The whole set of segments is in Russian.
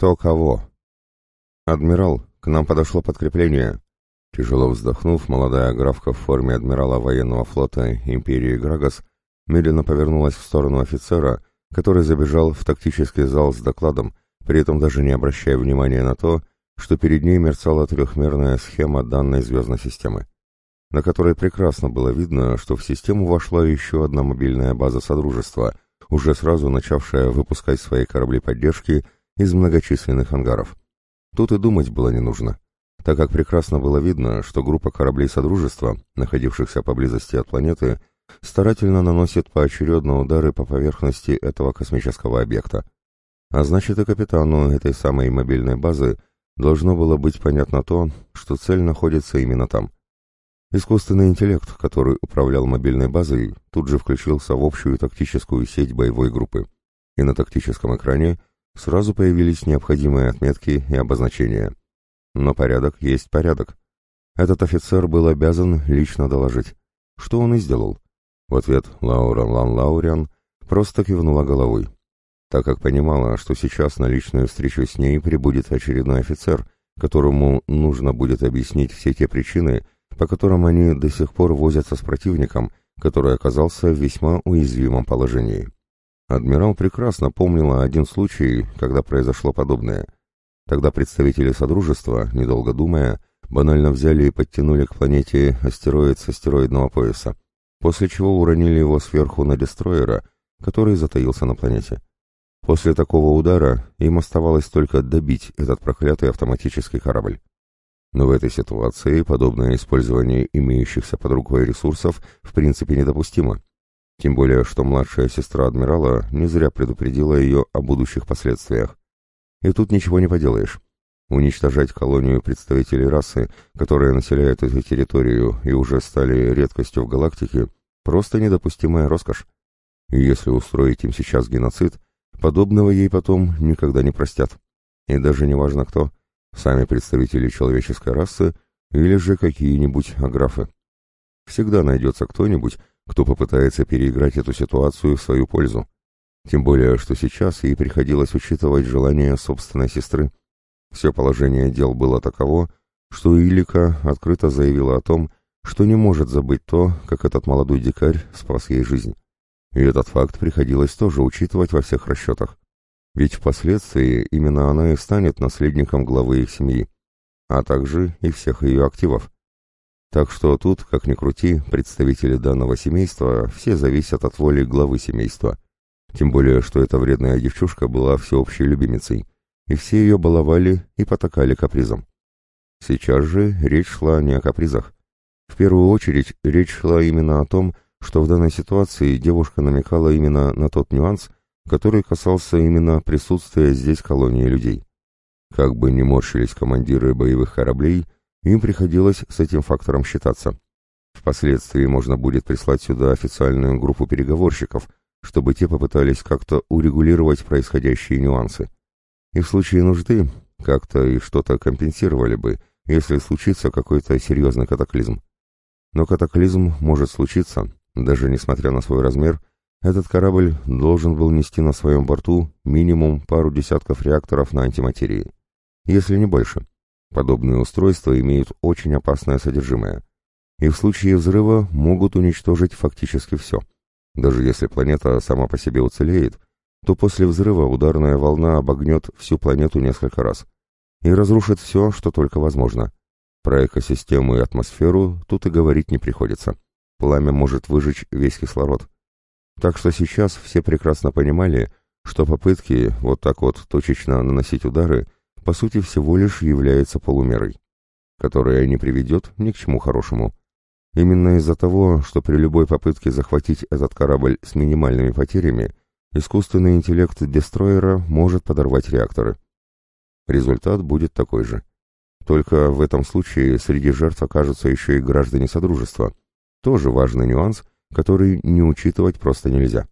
кто кого. «Адмирал, к нам подошло подкрепление». Тяжело вздохнув, молодая графка в форме адмирала военного флота империи Грагас медленно повернулась в сторону офицера, который забежал в тактический зал с докладом, при этом даже не обращая внимания на то, что перед ней мерцала трехмерная схема данной звездной системы, на которой прекрасно было видно, что в систему вошла еще одна мобильная база Содружества, уже сразу начавшая выпускать свои корабли поддержки из многочисленных ангаров. Тут и думать было не нужно, так как прекрасно было видно, что группа кораблей Содружества, находившихся поблизости от планеты, старательно наносит поочередно удары по поверхности этого космического объекта. А значит и капитану этой самой мобильной базы должно было быть понятно то, что цель находится именно там. Искусственный интеллект, который управлял мобильной базой, тут же включился в общую тактическую сеть боевой группы. И на тактическом экране сразу появились необходимые отметки и обозначения. Но порядок есть порядок. Этот офицер был обязан лично доложить, что он и сделал. В ответ Лаура Лан Лауриан просто кивнула головой, так как понимала, что сейчас на личную встречу с ней прибудет очередной офицер, которому нужно будет объяснить все те причины, по которым они до сих пор возятся с противником, который оказался в весьма уязвимом положении. Адмирал прекрасно помнила один случай, когда произошло подобное. Тогда представители Содружества, недолго думая, банально взяли и подтянули к планете астероид с астероидного пояса после чего уронили его сверху на дестроера, который затаился на планете. После такого удара им оставалось только добить этот проклятый автоматический корабль. Но в этой ситуации подобное использование имеющихся под рукой ресурсов в принципе недопустимо. Тем более, что младшая сестра адмирала не зря предупредила ее о будущих последствиях. И тут ничего не поделаешь. Уничтожать колонию представителей расы, которые населяют эту территорию и уже стали редкостью в галактике, просто недопустимая роскошь. И если устроить им сейчас геноцид, подобного ей потом никогда не простят. И даже не важно кто, сами представители человеческой расы или же какие-нибудь аграфы. Всегда найдется кто-нибудь, кто попытается переиграть эту ситуацию в свою пользу. Тем более, что сейчас ей приходилось учитывать желание собственной сестры. Все положение дел было таково, что Илика открыто заявила о том, что не может забыть то, как этот молодой дикарь спас ей жизнь. И этот факт приходилось тоже учитывать во всех расчетах. Ведь впоследствии именно она и станет наследником главы их семьи, а также и всех ее активов. Так что тут, как ни крути, представители данного семейства все зависят от воли главы семейства. Тем более, что эта вредная девчушка была всеобщей любимицей, и все ее баловали и потакали капризом. Сейчас же речь шла не о капризах. В первую очередь речь шла именно о том, что в данной ситуации девушка намекала именно на тот нюанс, который касался именно присутствия здесь колонии людей. Как бы ни морщились командиры боевых кораблей, им приходилось с этим фактором считаться. Впоследствии можно будет прислать сюда официальную группу переговорщиков, чтобы те попытались как-то урегулировать происходящие нюансы и в случае нужды как-то и что-то компенсировали бы, если случится какой-то серьезный катаклизм. Но катаклизм может случиться, даже несмотря на свой размер, этот корабль должен был нести на своем борту минимум пару десятков реакторов на антиматерии, если не больше. Подобные устройства имеют очень опасное содержимое, и в случае взрыва могут уничтожить фактически все. Даже если планета сама по себе уцелеет, то после взрыва ударная волна обогнет всю планету несколько раз и разрушит все, что только возможно. Про экосистему и атмосферу тут и говорить не приходится. Пламя может выжечь весь кислород. Так что сейчас все прекрасно понимали, что попытки вот так вот точечно наносить удары по сути всего лишь является полумерой, которая не приведет ни к чему хорошему. Именно из-за того, что при любой попытке захватить этот корабль с минимальными потерями искусственный интеллект дестроера может подорвать реакторы. Результат будет такой же. Только в этом случае среди жертв окажутся еще и граждане Содружества. Тоже важный нюанс, который не учитывать просто нельзя.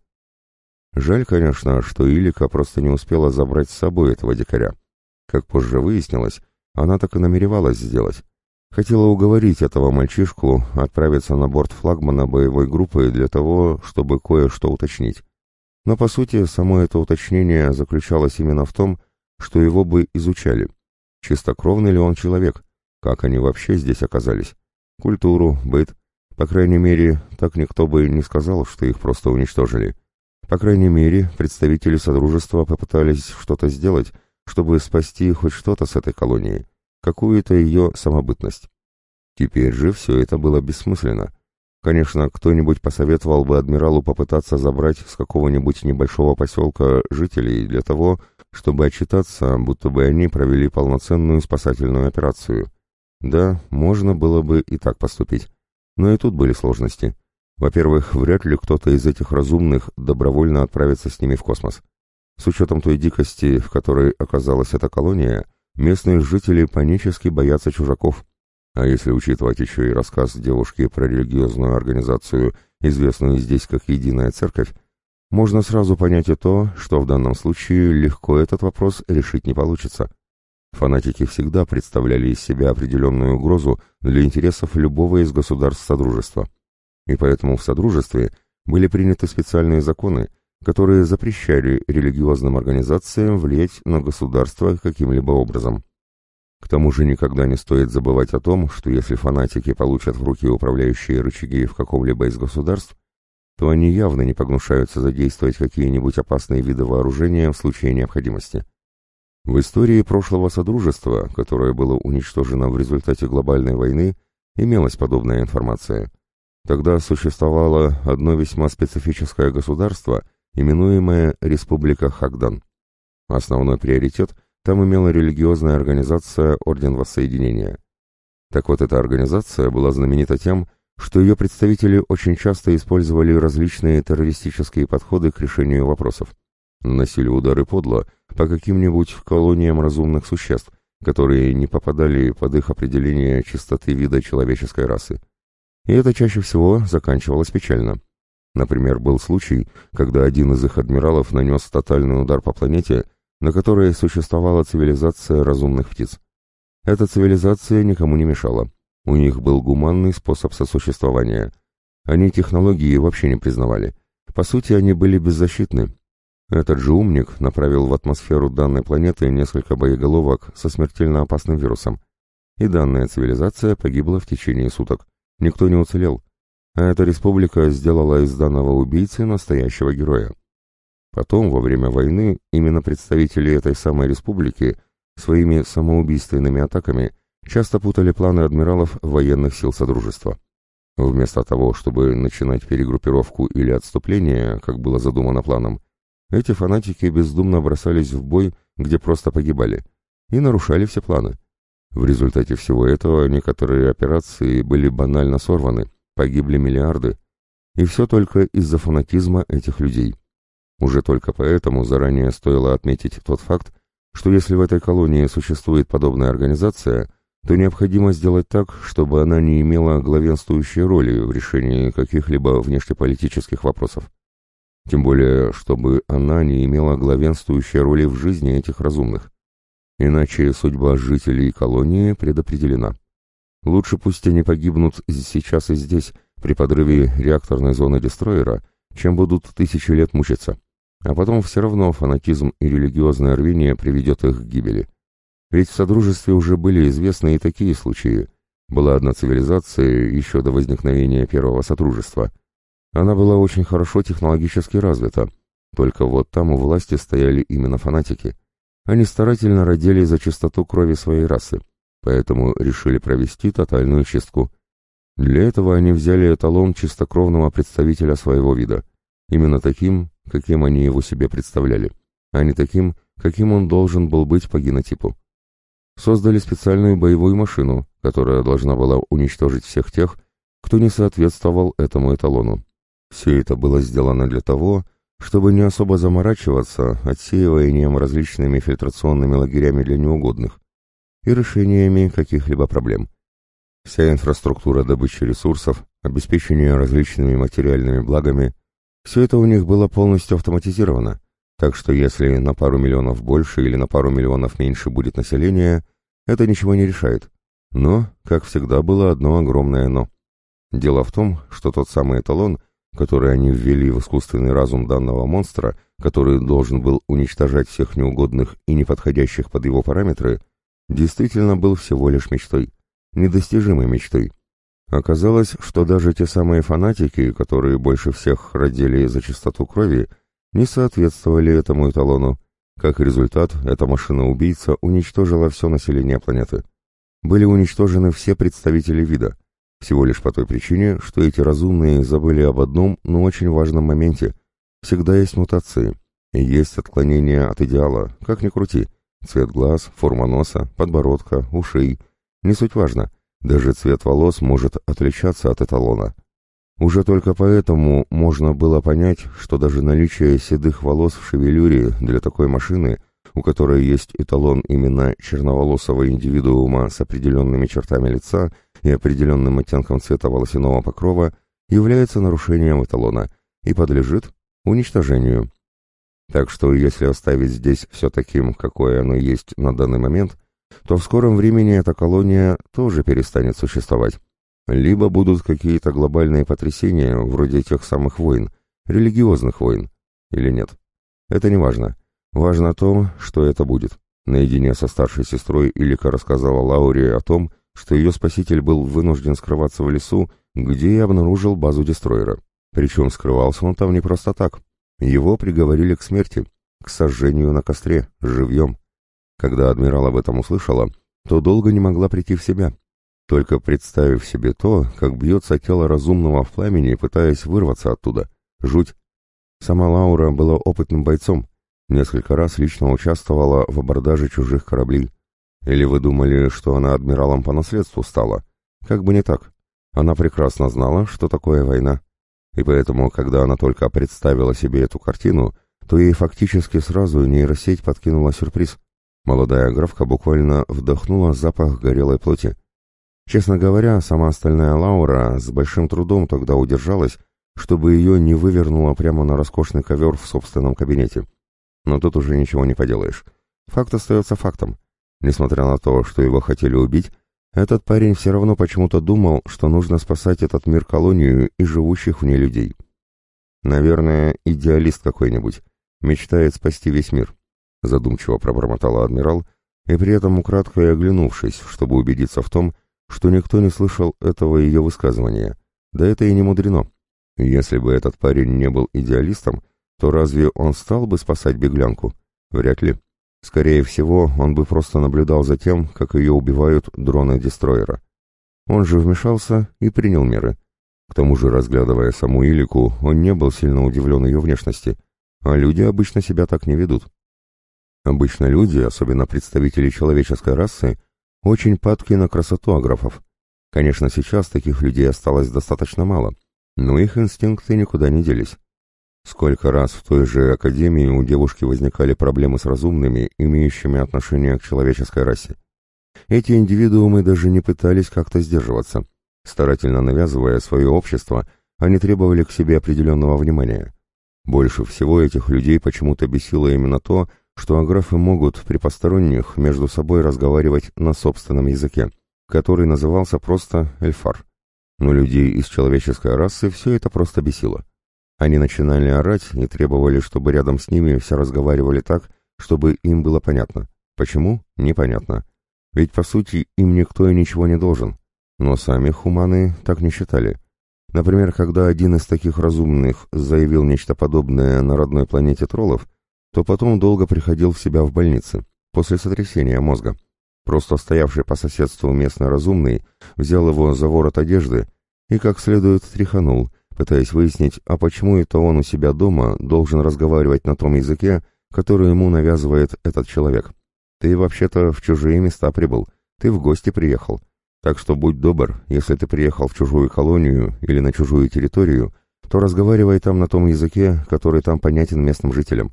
Жаль, конечно, что Илика просто не успела забрать с собой этого дикаря. Как позже выяснилось, она так и намеревалась сделать. Хотела уговорить этого мальчишку отправиться на борт флагмана боевой группы для того, чтобы кое-что уточнить. Но по сути, само это уточнение заключалось именно в том, что его бы изучали. Чистокровный ли он человек? Как они вообще здесь оказались? Культуру, быт. По крайней мере, так никто бы не сказал, что их просто уничтожили. По крайней мере, представители Содружества попытались что-то сделать, чтобы спасти хоть что-то с этой колонии, какую-то ее самобытность. Теперь же все это было бессмысленно. Конечно, кто-нибудь посоветовал бы адмиралу попытаться забрать с какого-нибудь небольшого поселка жителей для того, чтобы отчитаться, будто бы они провели полноценную спасательную операцию. Да, можно было бы и так поступить. Но и тут были сложности. Во-первых, вряд ли кто-то из этих разумных добровольно отправится с ними в космос. С учетом той дикости, в которой оказалась эта колония, местные жители панически боятся чужаков. А если учитывать еще и рассказ девушки про религиозную организацию, известную здесь как Единая Церковь, можно сразу понять и то, что в данном случае легко этот вопрос решить не получится. Фанатики всегда представляли из себя определенную угрозу для интересов любого из государств Содружества. И поэтому в Содружестве были приняты специальные законы, которые запрещали религиозным организациям влиять на государство каким-либо образом. К тому же никогда не стоит забывать о том, что если фанатики получат в руки управляющие рычаги в каком-либо из государств, то они явно не погнушаются задействовать какие-нибудь опасные виды вооружения в случае необходимости. В истории прошлого Содружества, которое было уничтожено в результате глобальной войны, имелась подобная информация. Тогда существовало одно весьма специфическое государство, именуемое Республика Хагдан. Основной приоритет там имела религиозная организация Орден Воссоединения. Так вот, эта организация была знаменита тем, что ее представители очень часто использовали различные террористические подходы к решению вопросов. Наносили удары подло по каким-нибудь колониям разумных существ, которые не попадали под их определение чистоты вида человеческой расы. И это чаще всего заканчивалось печально. Например, был случай, когда один из их адмиралов нанес тотальный удар по планете, на которой существовала цивилизация разумных птиц. Эта цивилизация никому не мешала. У них был гуманный способ сосуществования. Они технологии вообще не признавали. По сути, они были беззащитны. Этот же умник направил в атмосферу данной планеты несколько боеголовок со смертельно опасным вирусом. И данная цивилизация погибла в течение суток. Никто не уцелел. А эта республика сделала из данного убийцы настоящего героя. Потом, во время войны, именно представители этой самой республики своими самоубийственными атаками часто путали планы адмиралов военных сил Содружества. Вместо того, чтобы начинать перегруппировку или отступление, как было задумано планом, эти фанатики бездумно бросались в бой, где просто погибали, и нарушали все планы. В результате всего этого некоторые операции были банально сорваны, погибли миллиарды, и все только из-за фанатизма этих людей. Уже только поэтому заранее стоило отметить тот факт, что если в этой колонии существует подобная организация, то необходимо сделать так, чтобы она не имела главенствующей роли в решении каких-либо внешнеполитических вопросов. Тем более, чтобы она не имела главенствующей роли в жизни этих разумных. Иначе судьба жителей колонии предопределена. Лучше пусть они погибнут сейчас и здесь, при подрыве реакторной зоны дестроера, чем будут тысячи лет мучиться. А потом все равно фанатизм и религиозное рвение приведет их к гибели. Ведь в Содружестве уже были известны и такие случаи. Была одна цивилизация еще до возникновения Первого Содружества. Она была очень хорошо технологически развита, только вот там у власти стояли именно фанатики. Они старательно родили за чистоту крови своей расы, поэтому решили провести тотальную чистку. Для этого они взяли эталон чистокровного представителя своего вида. Именно таким, каким они его себе представляли, а не таким, каким он должен был быть по генотипу. Создали специальную боевую машину, которая должна была уничтожить всех тех, кто не соответствовал этому эталону. Все это было сделано для того, чтобы не особо заморачиваться отсеиванием различными фильтрационными лагерями для неугодных и решениями каких-либо проблем. Вся инфраструктура добычи ресурсов, обеспечение различными материальными благами все это у них было полностью автоматизировано, так что если на пару миллионов больше или на пару миллионов меньше будет население, это ничего не решает. Но, как всегда, было одно огромное «но». Дело в том, что тот самый эталон который они ввели в искусственный разум данного монстра, который должен был уничтожать всех неугодных и неподходящих под его параметры, действительно был всего лишь мечтой, недостижимой мечтой. Оказалось, что даже те самые фанатики, которые больше всех родили за чистоту крови, не соответствовали этому эталону. Как результат, эта машина-убийца уничтожила все население планеты. Были уничтожены все представители вида, всего лишь по той причине, что эти разумные забыли об одном, но очень важном моменте. Всегда есть мутации, есть отклонения от идеала, как ни крути. Цвет глаз, форма носа, подбородка, ушей. Не суть важно, даже цвет волос может отличаться от эталона. Уже только поэтому можно было понять, что даже наличие седых волос в шевелюре для такой машины, у которой есть эталон именно черноволосого индивидуума с определенными чертами лица и определенным оттенком цвета волосяного покрова, является нарушением эталона и подлежит уничтожению. Так что если оставить здесь все таким, какое оно есть на данный момент, то в скором времени эта колония тоже перестанет существовать либо будут какие-то глобальные потрясения, вроде тех самых войн, религиозных войн, или нет. Это не важно. Важно то, что это будет. Наедине со старшей сестрой Илика рассказала Лауре о том, что ее спаситель был вынужден скрываться в лесу, где и обнаружил базу дестроера. Причем скрывался он там не просто так. Его приговорили к смерти, к сожжению на костре, живьем. Когда адмирал об этом услышала, то долго не могла прийти в себя, только представив себе то, как бьется тело разумного в пламени, пытаясь вырваться оттуда. Жуть. Сама Лаура была опытным бойцом, несколько раз лично участвовала в абордаже чужих кораблей. Или вы думали, что она адмиралом по наследству стала? Как бы не так. Она прекрасно знала, что такое война. И поэтому, когда она только представила себе эту картину, то ей фактически сразу нейросеть подкинула сюрприз. Молодая графка буквально вдохнула запах горелой плоти. Честно говоря, сама остальная Лаура с большим трудом тогда удержалась, чтобы ее не вывернуло прямо на роскошный ковер в собственном кабинете. Но тут уже ничего не поделаешь. Факт остается фактом. Несмотря на то, что его хотели убить, этот парень все равно почему-то думал, что нужно спасать этот мир-колонию и живущих в ней людей. Наверное, идеалист какой-нибудь. Мечтает спасти весь мир. Задумчиво пробормотала адмирал, и при этом украдкой оглянувшись, чтобы убедиться в том, что никто не слышал этого ее высказывания. Да это и не мудрено. Если бы этот парень не был идеалистом, то разве он стал бы спасать беглянку? Вряд ли. Скорее всего, он бы просто наблюдал за тем, как ее убивают дроны-дестройера. Он же вмешался и принял меры. К тому же, разглядывая саму Илику, он не был сильно удивлен ее внешности, а люди обычно себя так не ведут. Обычно люди, особенно представители человеческой расы, очень падки на красоту аграфов. Конечно, сейчас таких людей осталось достаточно мало, но их инстинкты никуда не делись. Сколько раз в той же академии у девушки возникали проблемы с разумными, имеющими отношение к человеческой расе. Эти индивидуумы даже не пытались как-то сдерживаться. Старательно навязывая свое общество, они требовали к себе определенного внимания. Больше всего этих людей почему-то бесило именно то, что аграфы могут при посторонних между собой разговаривать на собственном языке, который назывался просто эльфар. Но людей из человеческой расы все это просто бесило. Они начинали орать и требовали, чтобы рядом с ними все разговаривали так, чтобы им было понятно. Почему? Непонятно. Ведь, по сути, им никто и ничего не должен. Но сами хуманы так не считали. Например, когда один из таких разумных заявил нечто подобное на родной планете троллов, то потом долго приходил в себя в больнице, после сотрясения мозга. Просто стоявший по соседству местный разумный взял его за ворот одежды и как следует тряханул, пытаясь выяснить, а почему это он у себя дома должен разговаривать на том языке, который ему навязывает этот человек. Ты вообще-то в чужие места прибыл, ты в гости приехал. Так что будь добр, если ты приехал в чужую колонию или на чужую территорию, то разговаривай там на том языке, который там понятен местным жителям.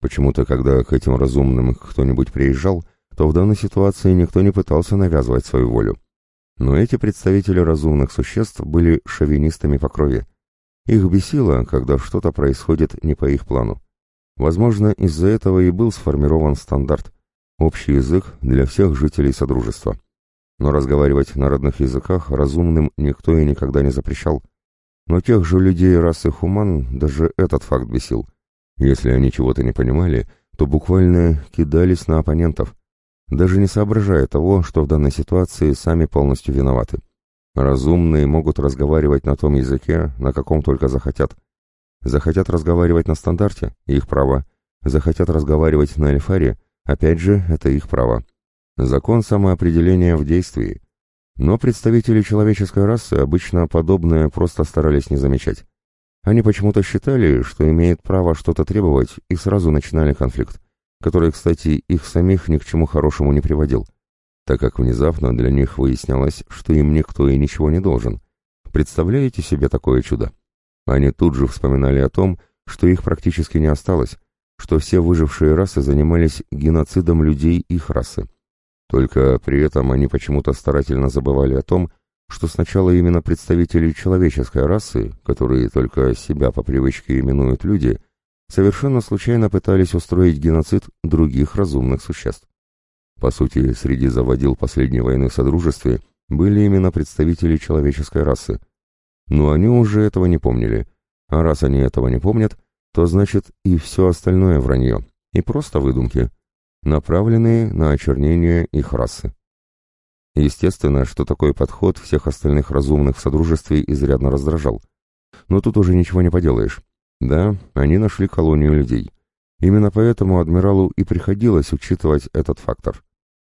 Почему-то, когда к этим разумным кто-нибудь приезжал, то в данной ситуации никто не пытался навязывать свою волю. Но эти представители разумных существ были шовинистами по крови. Их бесило, когда что-то происходит не по их плану. Возможно, из-за этого и был сформирован стандарт – общий язык для всех жителей Содружества. Но разговаривать на родных языках разумным никто и никогда не запрещал. Но тех же людей расы хуман даже этот факт бесил. Если они чего-то не понимали, то буквально кидались на оппонентов, даже не соображая того, что в данной ситуации сами полностью виноваты. Разумные могут разговаривать на том языке, на каком только захотят. Захотят разговаривать на стандарте – их право. Захотят разговаривать на эльфаре – опять же, это их право. Закон самоопределения в действии. Но представители человеческой расы обычно подобное просто старались не замечать. Они почему-то считали, что имеют право что-то требовать, и сразу начинали конфликт, который, кстати, их самих ни к чему хорошему не приводил, так как внезапно для них выяснялось, что им никто и ничего не должен. Представляете себе такое чудо? Они тут же вспоминали о том, что их практически не осталось, что все выжившие расы занимались геноцидом людей их расы. Только при этом они почему-то старательно забывали о том, что сначала именно представители человеческой расы, которые только себя по привычке именуют люди, совершенно случайно пытались устроить геноцид других разумных существ. По сути, среди заводил последней войны в Содружестве были именно представители человеческой расы. Но они уже этого не помнили. А раз они этого не помнят, то значит и все остальное вранье, и просто выдумки – направленные на очернение их расы. Естественно, что такой подход всех остальных разумных в Содружестве изрядно раздражал. Но тут уже ничего не поделаешь. Да, они нашли колонию людей. Именно поэтому адмиралу и приходилось учитывать этот фактор.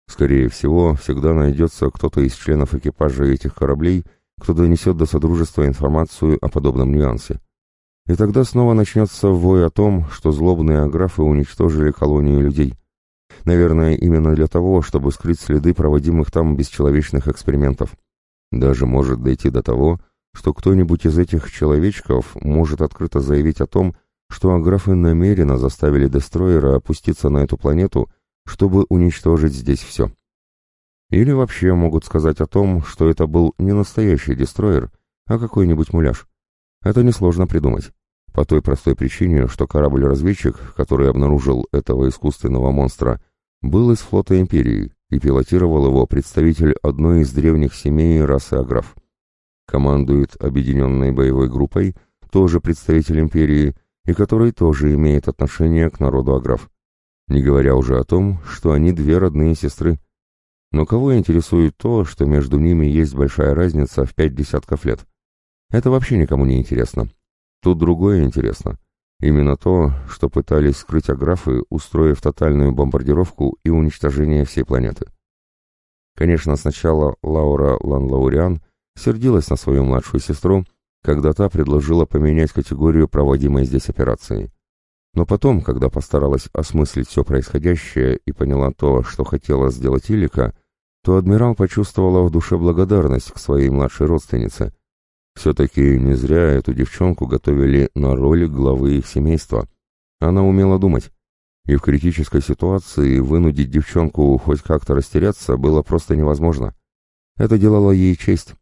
Скорее всего, всегда найдется кто-то из членов экипажа этих кораблей, кто донесет до Содружества информацию о подобном нюансе. И тогда снова начнется вой о том, что злобные аграфы уничтожили колонию людей. Наверное, именно для того, чтобы скрыть следы проводимых там бесчеловечных экспериментов. Даже может дойти до того, что кто-нибудь из этих человечков может открыто заявить о том, что аграфы намеренно заставили дестройера опуститься на эту планету, чтобы уничтожить здесь все. Или вообще могут сказать о том, что это был не настоящий дестройер, а какой-нибудь муляж. Это несложно придумать. По той простой причине, что корабль-разведчик, который обнаружил этого искусственного монстра, был из флота Империи и пилотировал его представитель одной из древних семей расы Аграф. Командует объединенной боевой группой, тоже представитель Империи, и который тоже имеет отношение к народу Аграф. Не говоря уже о том, что они две родные сестры. Но кого интересует то, что между ними есть большая разница в пять десятков лет? Это вообще никому не интересно. Тут другое интересно. Именно то, что пытались скрыть аграфы, устроив тотальную бомбардировку и уничтожение всей планеты. Конечно, сначала Лаура Ланлауриан сердилась на свою младшую сестру, когда та предложила поменять категорию проводимой здесь операции. Но потом, когда постаралась осмыслить все происходящее и поняла то, что хотела сделать Илика, то адмирал почувствовала в душе благодарность к своей младшей родственнице, все-таки не зря эту девчонку готовили на роли главы их семейства. Она умела думать. И в критической ситуации вынудить девчонку хоть как-то растеряться было просто невозможно. Это делало ей честь.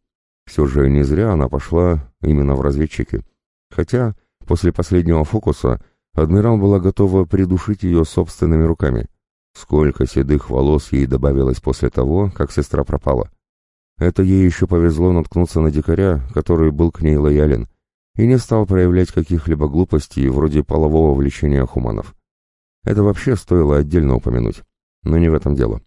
Все же не зря она пошла именно в разведчики. Хотя после последнего фокуса адмирал была готова придушить ее собственными руками. Сколько седых волос ей добавилось после того, как сестра пропала. Это ей еще повезло наткнуться на дикаря, который был к ней лоялен, и не стал проявлять каких-либо глупостей вроде полового влечения хуманов. Это вообще стоило отдельно упомянуть. Но не в этом дело.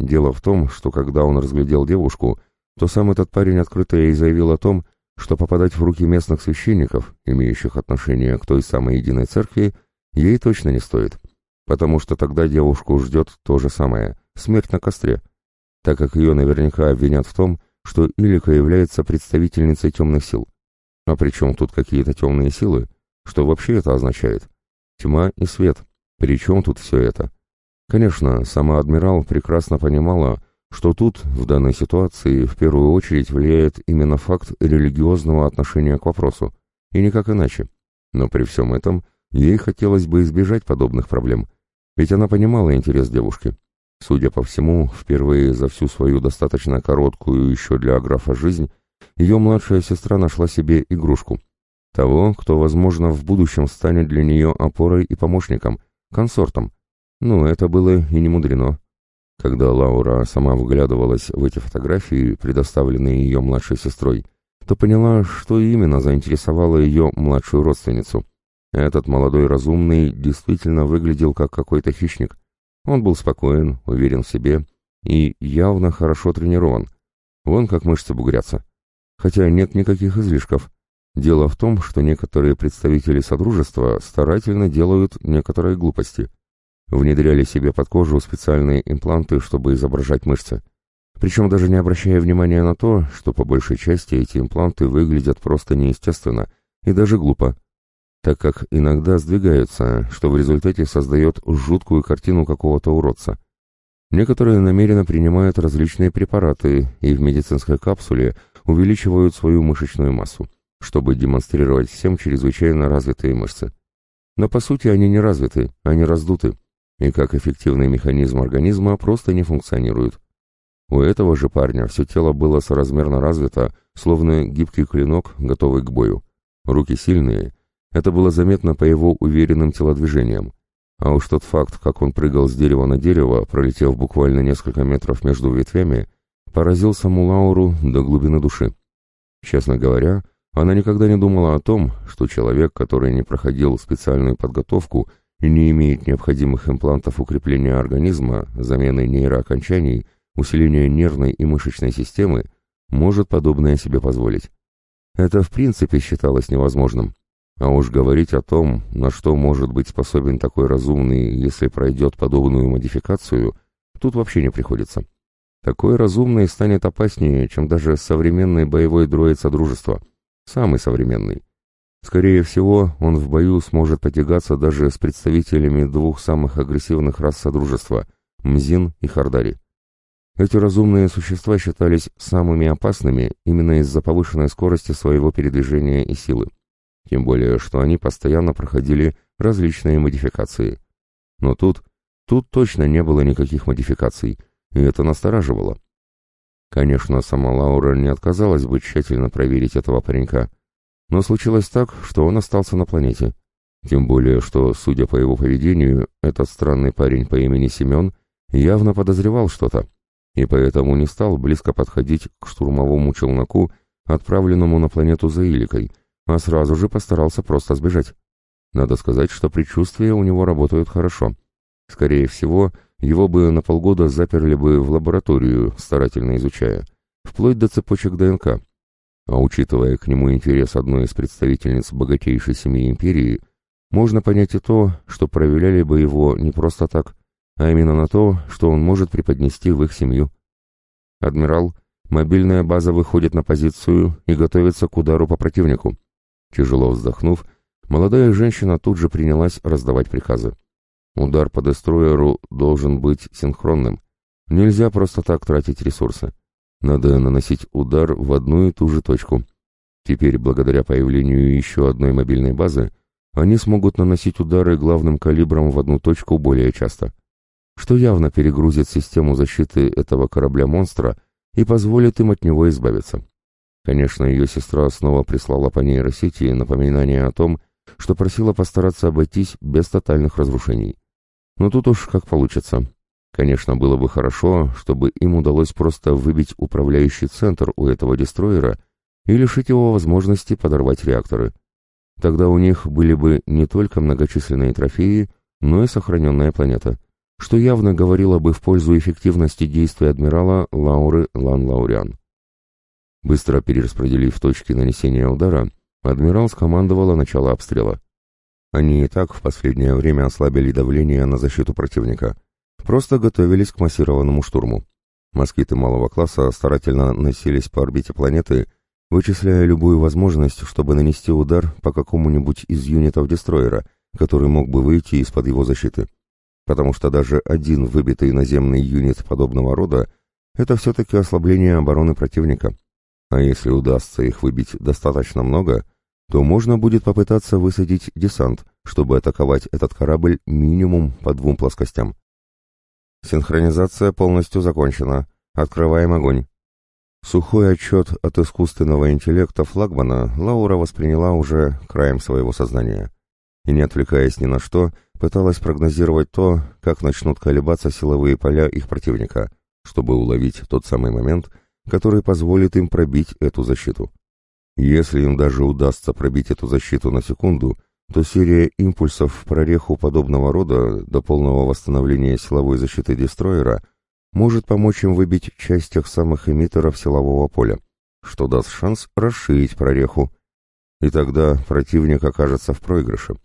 Дело в том, что когда он разглядел девушку, то сам этот парень открыто ей заявил о том, что попадать в руки местных священников, имеющих отношение к той самой единой церкви, ей точно не стоит, потому что тогда девушку ждет то же самое — смерть на костре, так как ее наверняка обвинят в том, что Илика является представительницей темных сил. А при чем тут какие-то темные силы? Что вообще это означает? Тьма и свет. При чем тут все это? Конечно, сама адмирал прекрасно понимала, что тут, в данной ситуации, в первую очередь влияет именно факт религиозного отношения к вопросу, и никак иначе. Но при всем этом ей хотелось бы избежать подобных проблем, ведь она понимала интерес девушки. Судя по всему, впервые за всю свою достаточно короткую еще для графа жизнь, ее младшая сестра нашла себе игрушку. Того, кто, возможно, в будущем станет для нее опорой и помощником, консортом. Ну, это было и не мудрено. Когда Лаура сама вглядывалась в эти фотографии, предоставленные ее младшей сестрой, то поняла, что именно заинтересовало ее младшую родственницу. Этот молодой разумный действительно выглядел как какой-то хищник. Он был спокоен, уверен в себе и явно хорошо тренирован. Вон как мышцы бугрятся. Хотя нет никаких излишков. Дело в том, что некоторые представители Содружества старательно делают некоторые глупости. Внедряли себе под кожу специальные импланты, чтобы изображать мышцы. Причем даже не обращая внимания на то, что по большей части эти импланты выглядят просто неестественно и даже глупо, так как иногда сдвигаются, что в результате создает жуткую картину какого-то уродца. Некоторые намеренно принимают различные препараты и в медицинской капсуле увеличивают свою мышечную массу, чтобы демонстрировать всем чрезвычайно развитые мышцы. Но по сути они не развиты, они раздуты, и как эффективный механизм организма просто не функционируют. У этого же парня все тело было соразмерно развито, словно гибкий клинок, готовый к бою. Руки сильные. Это было заметно по его уверенным телодвижениям. А уж тот факт, как он прыгал с дерева на дерево, пролетев буквально несколько метров между ветвями, поразил саму Лауру до глубины души. Честно говоря, она никогда не думала о том, что человек, который не проходил специальную подготовку и не имеет необходимых имплантов укрепления организма, замены нейроокончаний, усиления нервной и мышечной системы, может подобное себе позволить. Это в принципе считалось невозможным. А уж говорить о том, на что может быть способен такой разумный, если пройдет подобную модификацию, тут вообще не приходится. Такой разумный станет опаснее, чем даже современный боевой дроид Содружества. Самый современный. Скорее всего, он в бою сможет потягаться даже с представителями двух самых агрессивных рас Содружества – Мзин и Хардари. Эти разумные существа считались самыми опасными именно из-за повышенной скорости своего передвижения и силы. Тем более, что они постоянно проходили различные модификации. Но тут, тут точно не было никаких модификаций, и это настораживало. Конечно, сама Лаура не отказалась бы тщательно проверить этого паренька, но случилось так, что он остался на планете. Тем более, что, судя по его поведению, этот странный парень по имени Семен явно подозревал что-то и поэтому не стал близко подходить к штурмовому челноку, отправленному на планету за Иликой, а сразу же постарался просто сбежать. Надо сказать, что предчувствия у него работают хорошо. Скорее всего, его бы на полгода заперли бы в лабораторию, старательно изучая, вплоть до цепочек ДНК. А учитывая к нему интерес одной из представительниц богатейшей семьи империи, можно понять и то, что проявляли бы его не просто так, а именно на то, что он может преподнести в их семью. «Адмирал, мобильная база выходит на позицию и готовится к удару по противнику». Тяжело вздохнув, молодая женщина тут же принялась раздавать приказы. Удар по дестройеру должен быть синхронным. Нельзя просто так тратить ресурсы. Надо наносить удар в одну и ту же точку. Теперь, благодаря появлению еще одной мобильной базы, они смогут наносить удары главным калибром в одну точку более часто что явно перегрузит систему защиты этого корабля-монстра и позволит им от него избавиться. Конечно, ее сестра снова прислала по нейросети напоминание о том, что просила постараться обойтись без тотальных разрушений. Но тут уж как получится. Конечно, было бы хорошо, чтобы им удалось просто выбить управляющий центр у этого дестроера и лишить его возможности подорвать реакторы. Тогда у них были бы не только многочисленные трофеи, но и сохраненная планета что явно говорило бы в пользу эффективности действий адмирала Лауры Лан-Лауриан. Быстро перераспределив точки нанесения удара, адмирал скомандовал начало обстрела. Они и так в последнее время ослабили давление на защиту противника, просто готовились к массированному штурму. Москиты малого класса старательно носились по орбите планеты, вычисляя любую возможность, чтобы нанести удар по какому-нибудь из юнитов дестроера, который мог бы выйти из-под его защиты потому что даже один выбитый наземный юнит подобного рода — это все-таки ослабление обороны противника. А если удастся их выбить достаточно много, то можно будет попытаться высадить десант, чтобы атаковать этот корабль минимум по двум плоскостям. Синхронизация полностью закончена. Открываем огонь. Сухой отчет от искусственного интеллекта флагмана Лаура восприняла уже краем своего сознания. И не отвлекаясь ни на что, — пыталась прогнозировать то, как начнут колебаться силовые поля их противника, чтобы уловить тот самый момент, который позволит им пробить эту защиту. Если им даже удастся пробить эту защиту на секунду, то серия импульсов в прореху подобного рода до полного восстановления силовой защиты дестроера может помочь им выбить часть тех самых эмиттеров силового поля, что даст шанс расширить прореху. И тогда противник окажется в проигрыше.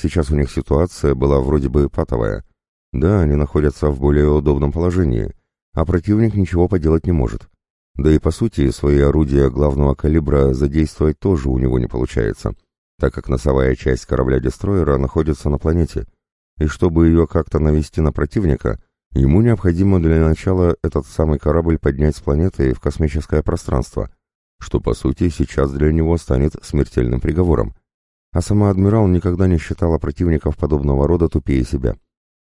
Сейчас у них ситуация была вроде бы патовая. Да, они находятся в более удобном положении, а противник ничего поделать не может. Да и по сути, свои орудия главного калибра задействовать тоже у него не получается, так как носовая часть корабля-дестройера находится на планете, и чтобы ее как-то навести на противника, ему необходимо для начала этот самый корабль поднять с планеты в космическое пространство, что по сути сейчас для него станет смертельным приговором. А сама адмирал никогда не считала противников подобного рода тупее себя.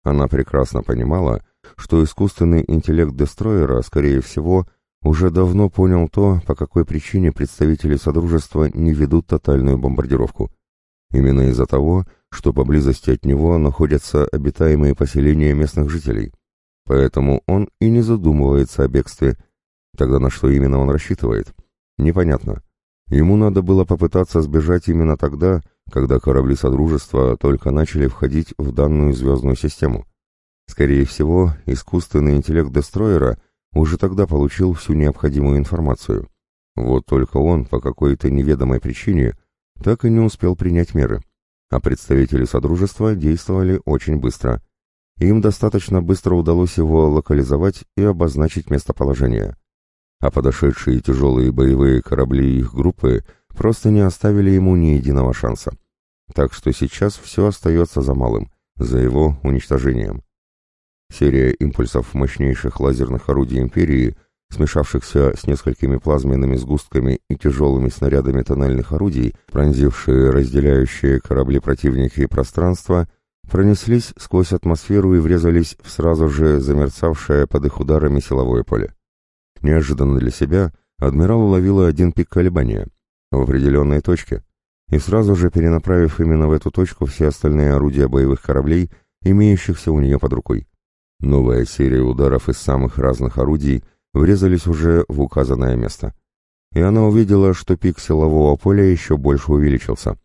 Она прекрасно понимала, что искусственный интеллект дестройера, скорее всего, уже давно понял то, по какой причине представители Содружества не ведут тотальную бомбардировку. Именно из-за того, что поблизости от него находятся обитаемые поселения местных жителей. Поэтому он и не задумывается о бегстве. Тогда на что именно он рассчитывает? Непонятно. Ему надо было попытаться сбежать именно тогда, когда корабли Содружества только начали входить в данную звездную систему. Скорее всего, искусственный интеллект Дестроера уже тогда получил всю необходимую информацию. Вот только он по какой-то неведомой причине так и не успел принять меры. А представители Содружества действовали очень быстро. Им достаточно быстро удалось его локализовать и обозначить местоположение. А подошедшие тяжелые боевые корабли их группы просто не оставили ему ни единого шанса. Так что сейчас все остается за малым, за его уничтожением. Серия импульсов мощнейших лазерных орудий Империи, смешавшихся с несколькими плазменными сгустками и тяжелыми снарядами тоннельных орудий, пронзившие разделяющие корабли противники и пространство, пронеслись сквозь атмосферу и врезались в сразу же замерцавшее под их ударами силовое поле. Неожиданно для себя адмирал уловила один пик колебания в определенной точке, и сразу же перенаправив именно в эту точку все остальные орудия боевых кораблей, имеющихся у нее под рукой. Новая серия ударов из самых разных орудий врезались уже в указанное место. И она увидела, что пик силового поля еще больше увеличился.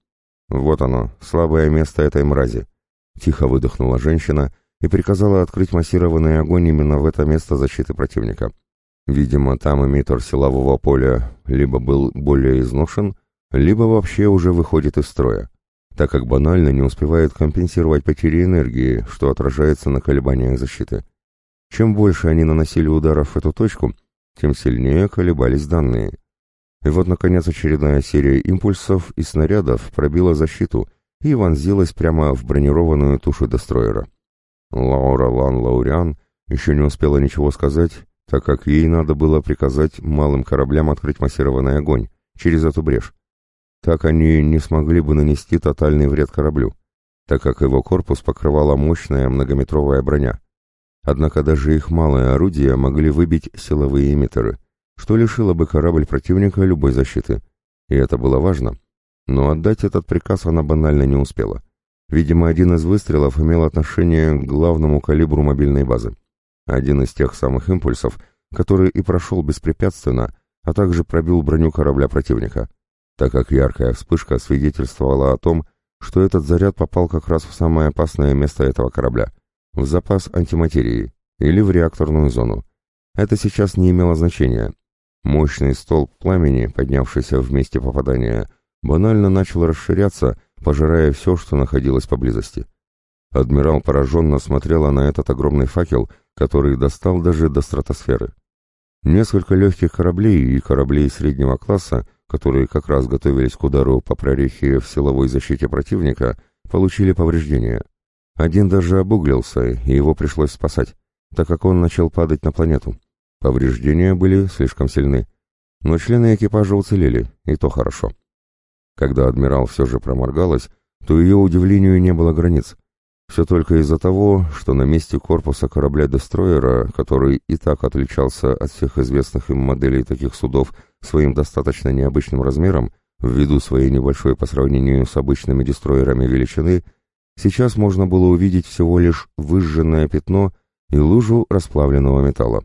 «Вот оно, слабое место этой мрази», — тихо выдохнула женщина и приказала открыть массированный огонь именно в это место защиты противника. Видимо, там эмиттер силового поля либо был более изношен, либо вообще уже выходит из строя так как банально не успевает компенсировать потери энергии, что отражается на колебаниях защиты. Чем больше они наносили ударов в эту точку, тем сильнее колебались данные. И вот, наконец, очередная серия импульсов и снарядов пробила защиту и вонзилась прямо в бронированную тушу дестроера. Лаура Лан Лауриан еще не успела ничего сказать, так как ей надо было приказать малым кораблям открыть массированный огонь через эту брешь. Так они не смогли бы нанести тотальный вред кораблю, так как его корпус покрывала мощная многометровая броня. Однако даже их малые орудия могли выбить силовые эмиттеры, что лишило бы корабль противника любой защиты. И это было важно. Но отдать этот приказ она банально не успела. Видимо, один из выстрелов имел отношение к главному калибру мобильной базы. Один из тех самых импульсов, который и прошел беспрепятственно, а также пробил броню корабля противника так как яркая вспышка свидетельствовала о том, что этот заряд попал как раз в самое опасное место этого корабля — в запас антиматерии или в реакторную зону. Это сейчас не имело значения. Мощный столб пламени, поднявшийся в месте попадания, банально начал расширяться, пожирая все, что находилось поблизости. Адмирал пораженно смотрела на этот огромный факел, который достал даже до стратосферы. Несколько легких кораблей и кораблей среднего класса — которые как раз готовились к удару по прорехе в силовой защите противника, получили повреждения. Один даже обуглился, и его пришлось спасать, так как он начал падать на планету. Повреждения были слишком сильны. Но члены экипажа уцелели, и то хорошо. Когда адмирал все же проморгалась, то ее удивлению не было границ. Все только из-за того, что на месте корпуса корабля-дестройера, который и так отличался от всех известных им моделей таких судов своим достаточно необычным размером, ввиду своей небольшой по сравнению с обычными дестройерами величины, сейчас можно было увидеть всего лишь выжженное пятно и лужу расплавленного металла.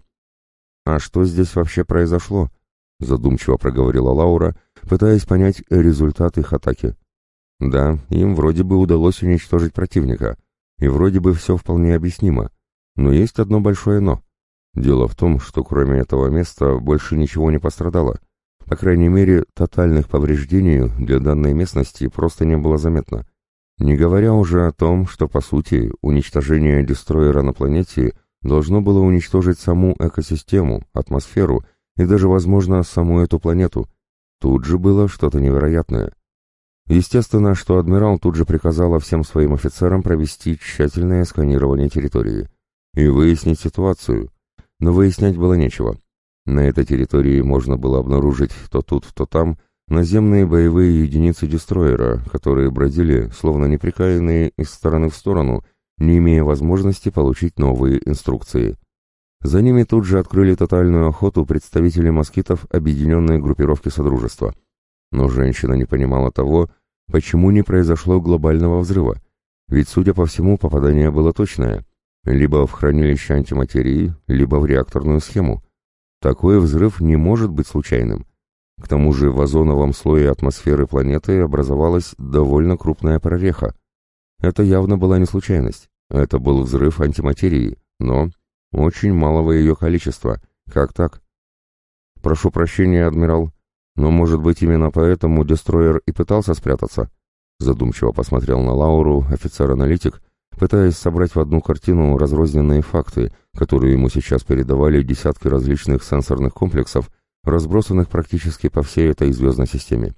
«А что здесь вообще произошло?» — задумчиво проговорила Лаура, пытаясь понять результат их атаки. Да, им вроде бы удалось уничтожить противника, и вроде бы все вполне объяснимо, но есть одно большое «но». Дело в том, что кроме этого места больше ничего не пострадало. По крайней мере, тотальных повреждений для данной местности просто не было заметно. Не говоря уже о том, что, по сути, уничтожение дестроера на планете должно было уничтожить саму экосистему, атмосферу и даже, возможно, саму эту планету. Тут же было что-то невероятное. Естественно, что адмирал тут же приказала всем своим офицерам провести тщательное сканирование территории и выяснить ситуацию, но выяснять было нечего. На этой территории можно было обнаружить то тут, то там наземные боевые единицы дестроера, которые бродили, словно неприкаянные, из стороны в сторону, не имея возможности получить новые инструкции. За ними тут же открыли тотальную охоту представители москитов объединенной группировки Содружества. Но женщина не понимала того, почему не произошло глобального взрыва, ведь, судя по всему, попадание было точное — либо в хранилище антиматерии, либо в реакторную схему. Такой взрыв не может быть случайным. К тому же в озоновом слое атмосферы планеты образовалась довольно крупная прореха. Это явно была не случайность. Это был взрыв антиматерии, но очень малого ее количества. Как так? Прошу прощения, адмирал, но, может быть, именно поэтому Дестроер и пытался спрятаться? Задумчиво посмотрел на Лауру офицер-аналитик, пытаясь собрать в одну картину разрозненные факты, которые ему сейчас передавали десятки различных сенсорных комплексов, разбросанных практически по всей этой звездной системе.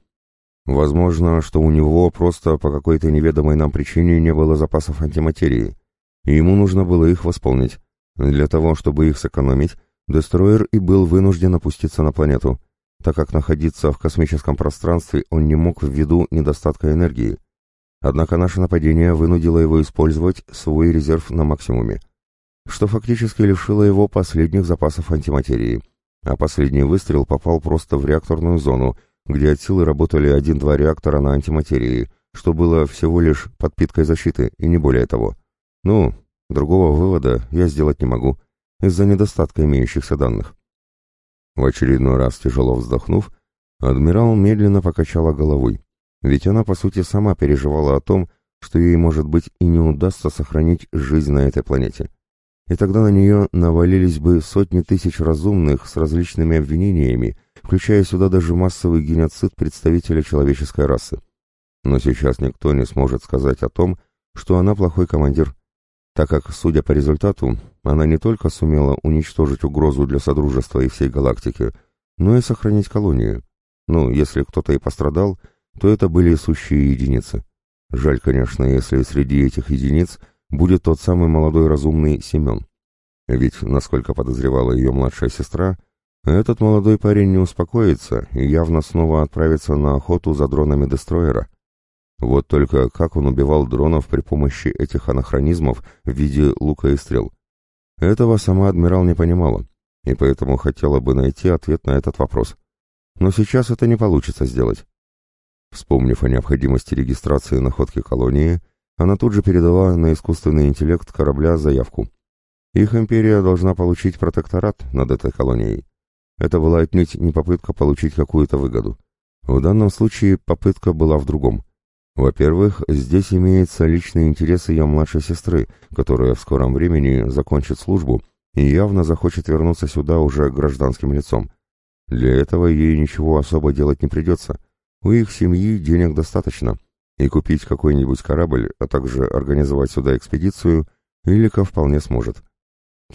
Возможно, что у него просто по какой-то неведомой нам причине не было запасов антиматерии, и ему нужно было их восполнить. Для того, чтобы их сэкономить, Дестроер и был вынужден опуститься на планету, так как находиться в космическом пространстве он не мог ввиду недостатка энергии. Однако наше нападение вынудило его использовать свой резерв на максимуме, что фактически лишило его последних запасов антиматерии, а последний выстрел попал просто в реакторную зону, где от силы работали один-два реактора на антиматерии, что было всего лишь подпиткой защиты, и не более того. Ну, другого вывода я сделать не могу, из-за недостатка имеющихся данных. В очередной раз тяжело вздохнув, адмирал медленно покачала головой. Ведь она, по сути, сама переживала о том, что ей, может быть, и не удастся сохранить жизнь на этой планете. И тогда на нее навалились бы сотни тысяч разумных с различными обвинениями, включая сюда даже массовый геноцид представителя человеческой расы. Но сейчас никто не сможет сказать о том, что она плохой командир, так как, судя по результату, она не только сумела уничтожить угрозу для Содружества и всей галактики, но и сохранить колонию. Ну, если кто-то и пострадал, то это были сущие единицы. Жаль, конечно, если среди этих единиц будет тот самый молодой разумный Семен. Ведь, насколько подозревала ее младшая сестра, этот молодой парень не успокоится и явно снова отправится на охоту за дронами Дестроера. Вот только как он убивал дронов при помощи этих анахронизмов в виде лука и стрел. Этого сама адмирал не понимала, и поэтому хотела бы найти ответ на этот вопрос. Но сейчас это не получится сделать. Вспомнив о необходимости регистрации находки колонии, она тут же передала на искусственный интеллект корабля заявку. Их империя должна получить протекторат над этой колонией. Это была отнюдь не попытка получить какую-то выгоду. В данном случае попытка была в другом. Во-первых, здесь имеется личный интерес ее младшей сестры, которая в скором времени закончит службу и явно захочет вернуться сюда уже гражданским лицом. Для этого ей ничего особо делать не придется. У их семьи денег достаточно, и купить какой-нибудь корабль, а также организовать сюда экспедицию, Илика вполне сможет.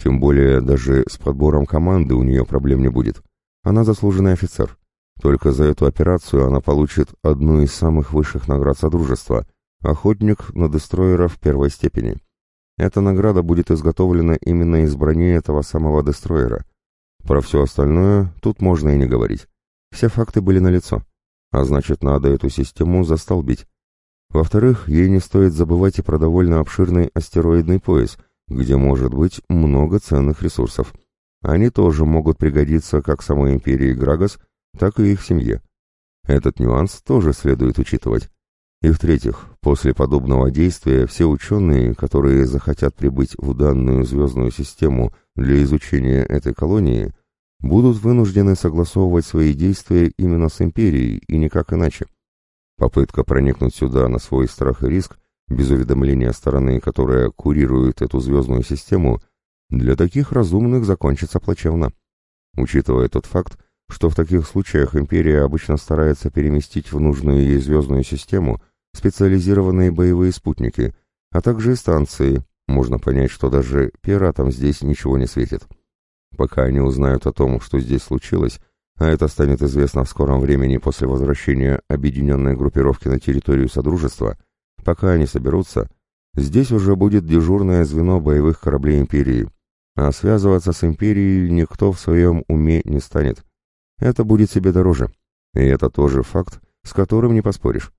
Тем более даже с подбором команды у нее проблем не будет. Она заслуженный офицер. Только за эту операцию она получит одну из самых высших наград Содружества — охотник на дестройеров первой степени. Эта награда будет изготовлена именно из брони этого самого дестройера. Про все остальное тут можно и не говорить. Все факты были налицо а значит, надо эту систему застолбить. Во-вторых, ей не стоит забывать и про довольно обширный астероидный пояс, где может быть много ценных ресурсов. Они тоже могут пригодиться как самой империи Грагос, так и их семье. Этот нюанс тоже следует учитывать. И в-третьих, после подобного действия все ученые, которые захотят прибыть в данную звездную систему для изучения этой колонии, будут вынуждены согласовывать свои действия именно с империей и никак иначе. Попытка проникнуть сюда на свой страх и риск, без уведомления стороны, которая курирует эту звездную систему, для таких разумных закончится плачевно. Учитывая тот факт, что в таких случаях империя обычно старается переместить в нужную ей звездную систему специализированные боевые спутники, а также и станции, можно понять, что даже пиратам здесь ничего не светит. Пока они узнают о том, что здесь случилось, а это станет известно в скором времени после возвращения объединенной группировки на территорию Содружества, пока они соберутся, здесь уже будет дежурное звено боевых кораблей Империи, а связываться с Империей никто в своем уме не станет. Это будет себе дороже, и это тоже факт, с которым не поспоришь.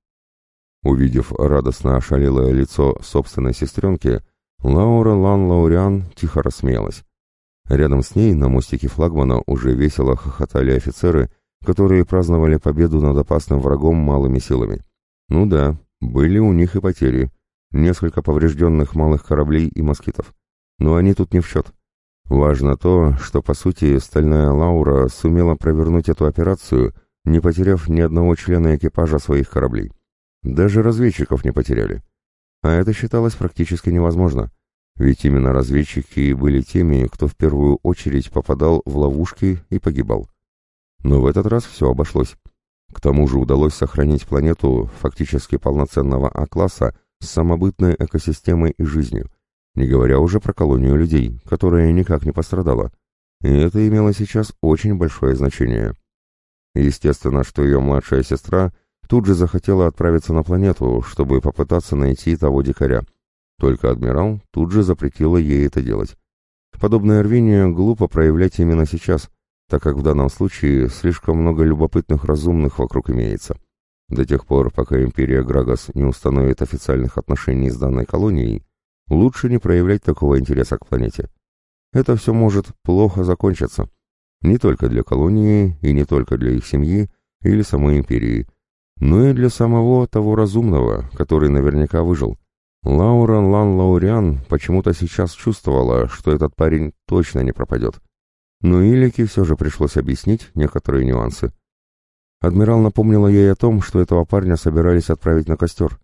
Увидев радостно ошалелое лицо собственной сестренки, Лаура Лан Лауриан тихо рассмеялась. Рядом с ней на мостике флагмана уже весело хохотали офицеры, которые праздновали победу над опасным врагом малыми силами. Ну да, были у них и потери. Несколько поврежденных малых кораблей и москитов. Но они тут не в счет. Важно то, что, по сути, Стальная Лаура сумела провернуть эту операцию, не потеряв ни одного члена экипажа своих кораблей. Даже разведчиков не потеряли. А это считалось практически невозможно, ведь именно разведчики были теми, кто в первую очередь попадал в ловушки и погибал. Но в этот раз все обошлось. К тому же удалось сохранить планету фактически полноценного А-класса с самобытной экосистемой и жизнью, не говоря уже про колонию людей, которая никак не пострадала. И это имело сейчас очень большое значение. Естественно, что ее младшая сестра — тут же захотела отправиться на планету, чтобы попытаться найти того дикаря. Только адмирал тут же запретила ей это делать. Подобное рвение глупо проявлять именно сейчас, так как в данном случае слишком много любопытных разумных вокруг имеется. До тех пор, пока империя Грагас не установит официальных отношений с данной колонией, лучше не проявлять такого интереса к планете. Это все может плохо закончиться. Не только для колонии и не только для их семьи или самой империи, но и для самого того разумного, который наверняка выжил. Лаура Лан Лауриан почему-то сейчас чувствовала, что этот парень точно не пропадет. Но Илике все же пришлось объяснить некоторые нюансы. Адмирал напомнила ей о том, что этого парня собирались отправить на костер,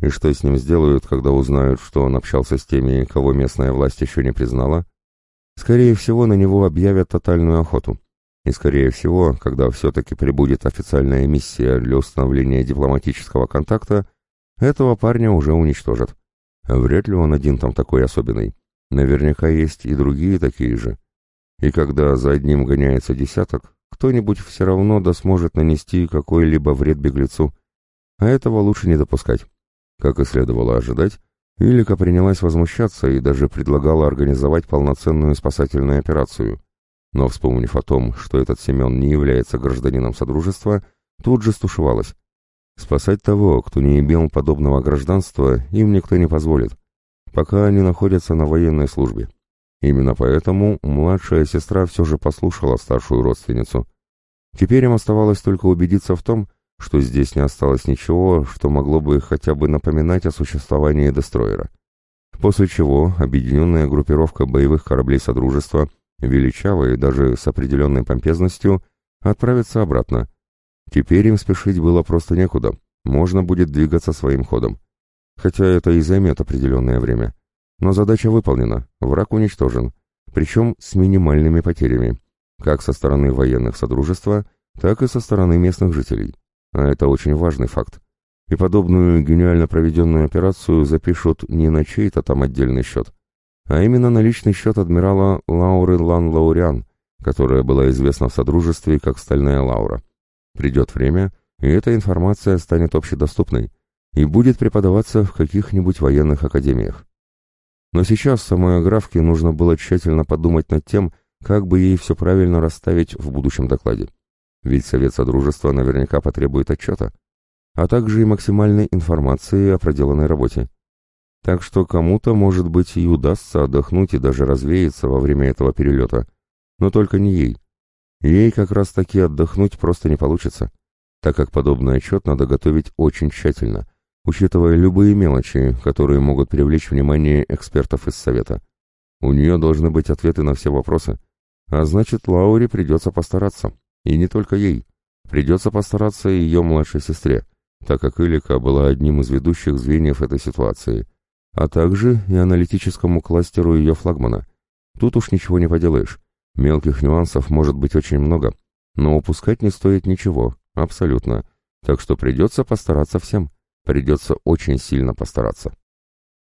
и что с ним сделают, когда узнают, что он общался с теми, кого местная власть еще не признала. Скорее всего, на него объявят тотальную охоту. И, скорее всего, когда все-таки прибудет официальная миссия для установления дипломатического контакта, этого парня уже уничтожат. Вряд ли он один там такой особенный. Наверняка есть и другие такие же. И когда за одним гоняется десяток, кто-нибудь все равно да сможет нанести какой-либо вред беглецу. А этого лучше не допускать. Как и следовало ожидать, Илика принялась возмущаться и даже предлагала организовать полноценную спасательную операцию. Но, вспомнив о том, что этот Семен не является гражданином Содружества, тут же стушевалась. Спасать того, кто не имел подобного гражданства, им никто не позволит, пока они находятся на военной службе. Именно поэтому младшая сестра все же послушала старшую родственницу. Теперь им оставалось только убедиться в том, что здесь не осталось ничего, что могло бы хотя бы напоминать о существовании дестройера. После чего объединенная группировка боевых кораблей Содружества величаво и даже с определенной помпезностью, отправиться обратно. Теперь им спешить было просто некуда, можно будет двигаться своим ходом. Хотя это и займет определенное время. Но задача выполнена, враг уничтожен, причем с минимальными потерями, как со стороны военных Содружества, так и со стороны местных жителей. А это очень важный факт. И подобную гениально проведенную операцию запишут не на чей-то там отдельный счет, а именно на личный счет адмирала Лауры Лан Лауриан, которая была известна в Содружестве как Стальная Лаура. Придет время, и эта информация станет общедоступной и будет преподаваться в каких-нибудь военных академиях. Но сейчас самой Аграфке нужно было тщательно подумать над тем, как бы ей все правильно расставить в будущем докладе. Ведь Совет Содружества наверняка потребует отчета, а также и максимальной информации о проделанной работе. Так что кому-то, может быть, и удастся отдохнуть и даже развеяться во время этого перелета. Но только не ей. Ей как раз таки отдохнуть просто не получится, так как подобный отчет надо готовить очень тщательно, учитывая любые мелочи, которые могут привлечь внимание экспертов из Совета. У нее должны быть ответы на все вопросы, А значит, Лауре придется постараться. И не только ей. Придется постараться и ее младшей сестре, так как Илика была одним из ведущих звеньев этой ситуации, а также и аналитическому кластеру ее флагмана. Тут уж ничего не поделаешь. Мелких нюансов может быть очень много, но упускать не стоит ничего, абсолютно. Так что придется постараться всем. Придется очень сильно постараться.